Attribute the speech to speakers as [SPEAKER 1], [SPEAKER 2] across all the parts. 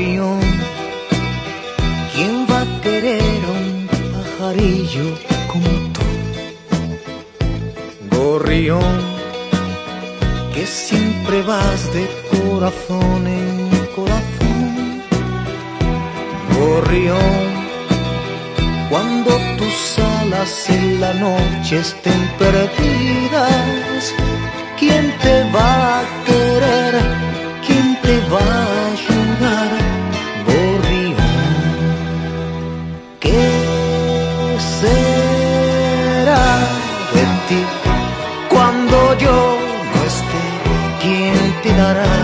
[SPEAKER 1] Gorrión, ¿quién va a querer un pajarillo como tú? Gorrión, que siempre vas de corazón en corazón. Gorrión, cuando tus alas en la noche estén perdidas, ¿quién te va a querer? ¿Quién te va a de ti cuando yo no esté? ¿Quién te dará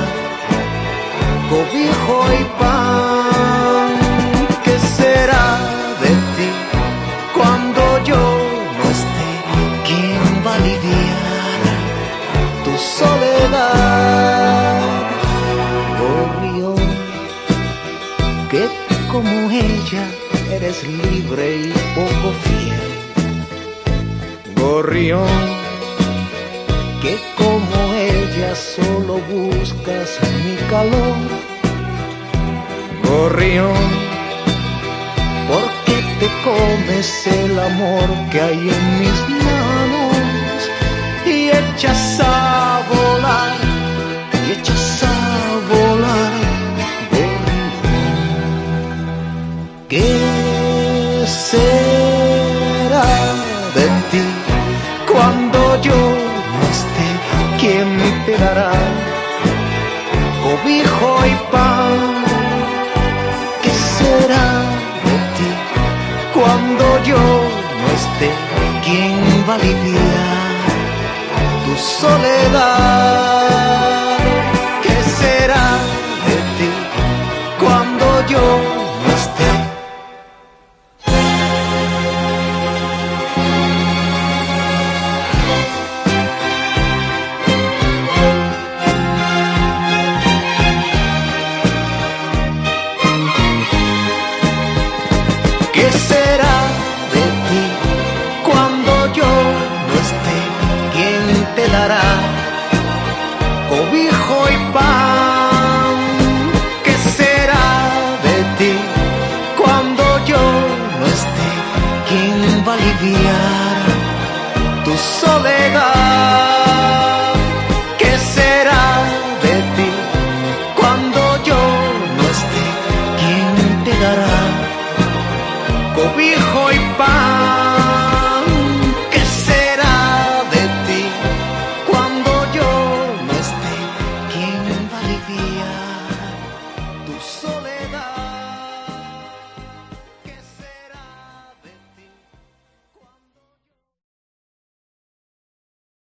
[SPEAKER 1] cobijo y pan? ¿Qué será de ti cuando yo no esté? ¿Quién va tu soledad? Gorrión, que como ella eres libre y poco fiel. Gorrión, que como ella solo buscas mi calor. Gorrión, porque te comes el amor que hay en mis manos y echas a volar, y echas a volar. Gorrión, ¿qué será ¿Quién te dará cobijo y pan? ¿Qué será de ti cuando yo no esté? ¿Quién va a tu soledad? ¿Qué será de ti cuando yo no esté? ¿Quién te dará cobijo y pan? ¿Qué será de ti cuando yo no esté? ¿Quién va a aliviar tu soledad?